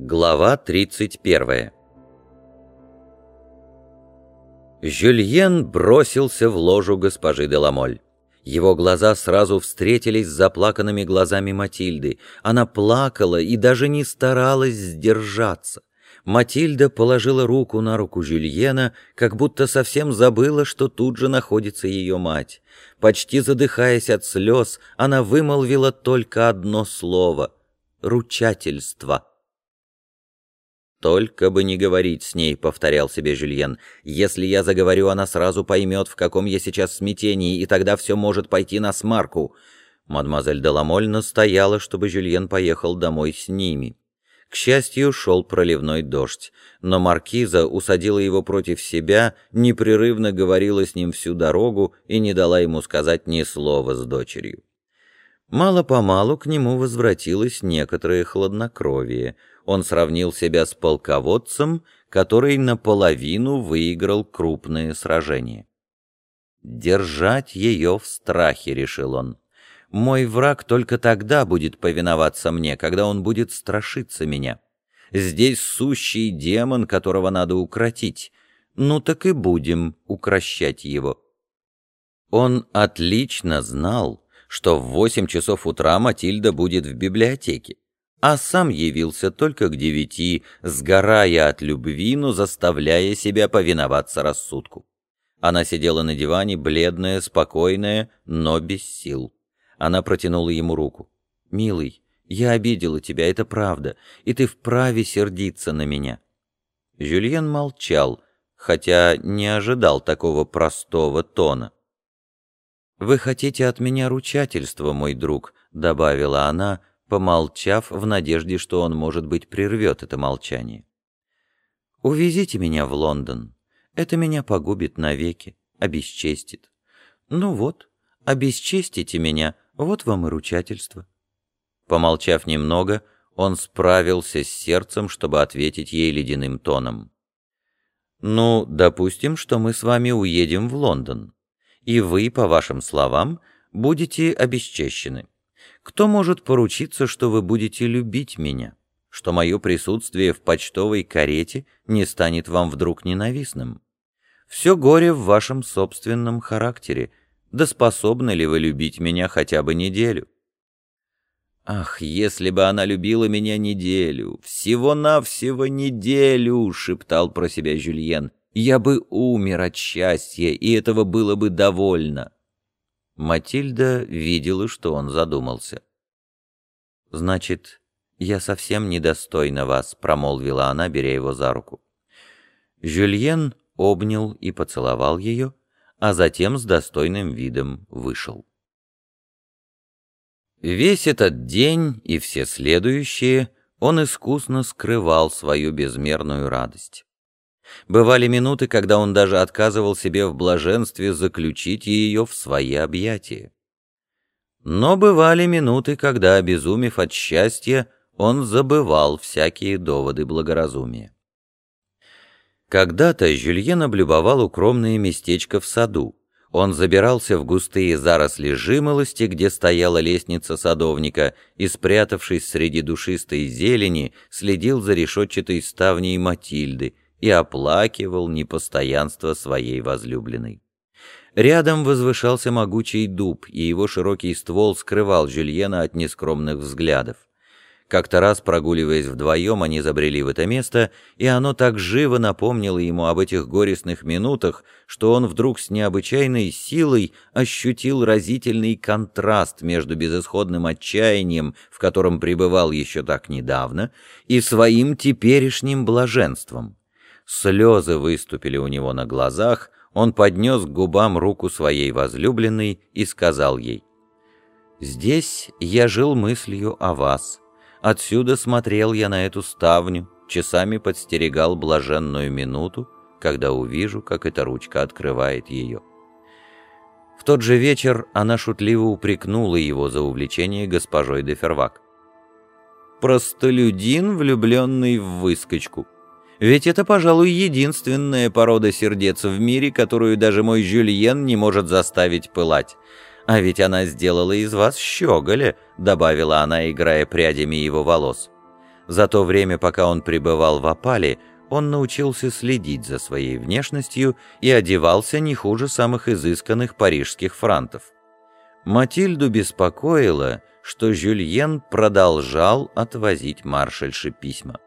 Глава 31 Жюльен бросился в ложу госпожи Деламоль. Его глаза сразу встретились с заплаканными глазами Матильды. Она плакала и даже не старалась сдержаться. Матильда положила руку на руку Жюльена, как будто совсем забыла, что тут же находится ее мать. Почти задыхаясь от слез, она вымолвила только одно слово — «ручательство». «Только бы не говорить с ней», — повторял себе Жюльен. «Если я заговорю, она сразу поймет, в каком я сейчас смятении, и тогда все может пойти на смарку». Мадемуазель Деламоль настояла, чтобы Жюльен поехал домой с ними. К счастью, шел проливной дождь, но маркиза усадила его против себя, непрерывно говорила с ним всю дорогу и не дала ему сказать ни слова с дочерью. Мало-помалу к нему возвратилось некоторое хладнокровие — он сравнил себя с полководцем, который наполовину выиграл крупное сражение. «Держать ее в страхе», — решил он. «Мой враг только тогда будет повиноваться мне, когда он будет страшиться меня. Здесь сущий демон, которого надо укротить. Ну так и будем укращать его». Он отлично знал, что в восемь часов утра Матильда будет в библиотеке а сам явился только к девяти, сгорая от любви, но заставляя себя повиноваться рассудку. Она сидела на диване, бледная, спокойная, но без сил. Она протянула ему руку. «Милый, я обидела тебя, это правда, и ты вправе сердиться на меня». Жюльен молчал, хотя не ожидал такого простого тона. «Вы хотите от меня ручательства, мой друг», — добавила она, помолчав в надежде, что он, может быть, прервет это молчание. «Увезите меня в Лондон. Это меня погубит навеки, обесчестит. Ну вот, обесчестите меня, вот вам и ручательство». Помолчав немного, он справился с сердцем, чтобы ответить ей ледяным тоном. «Ну, допустим, что мы с вами уедем в Лондон, и вы, по вашим словам, будете обесчещены. Кто может поручиться, что вы будете любить меня? Что мое присутствие в почтовой карете не станет вам вдруг ненавистным? Все горе в вашем собственном характере. Да способны ли вы любить меня хотя бы неделю? «Ах, если бы она любила меня неделю, всего-навсего неделю!» — шептал про себя Жюльен. «Я бы умер от счастья, и этого было бы довольно». Матильда видела, что он задумался. «Значит, я совсем недостойна вас», — промолвила она, беря его за руку. Жюльен обнял и поцеловал ее, а затем с достойным видом вышел. Весь этот день и все следующие он искусно скрывал свою безмерную радость. Бывали минуты, когда он даже отказывал себе в блаженстве заключить ее в свои объятия. Но бывали минуты, когда, обезумев от счастья, он забывал всякие доводы благоразумия. Когда-то Жюльен облюбовал укромное местечко в саду. Он забирался в густые заросли жимолости, где стояла лестница садовника, и, спрятавшись среди душистой зелени, следил за решетчатой ставней Матильды, и оплакивал непостоянство своей возлюбленной. Рядом возвышался могучий дуб, и его широкий ствол скрывал Жюльена от нескромных взглядов. Как-то раз, прогуливаясь вдвоем, они забрели в это место, и оно так живо напомнило ему об этих горестных минутах, что он вдруг с необычайной силой ощутил разительный контраст между безысходным отчаянием, в котором пребывал еще так недавно, и своим теперешним блаженством. Слезы выступили у него на глазах, он поднес к губам руку своей возлюбленной и сказал ей, «Здесь я жил мыслью о вас. Отсюда смотрел я на эту ставню, часами подстерегал блаженную минуту, когда увижу, как эта ручка открывает ее». В тот же вечер она шутливо упрекнула его за увлечение госпожой де Фервак. «Простолюдин, влюбленный в выскочку». Ведь это, пожалуй, единственная порода сердец в мире, которую даже мой Жюльен не может заставить пылать. А ведь она сделала из вас щеголя», — добавила она, играя прядями его волос. За то время, пока он пребывал в опале, он научился следить за своей внешностью и одевался не хуже самых изысканных парижских франтов. Матильду беспокоило, что Жюльен продолжал отвозить маршальше письма.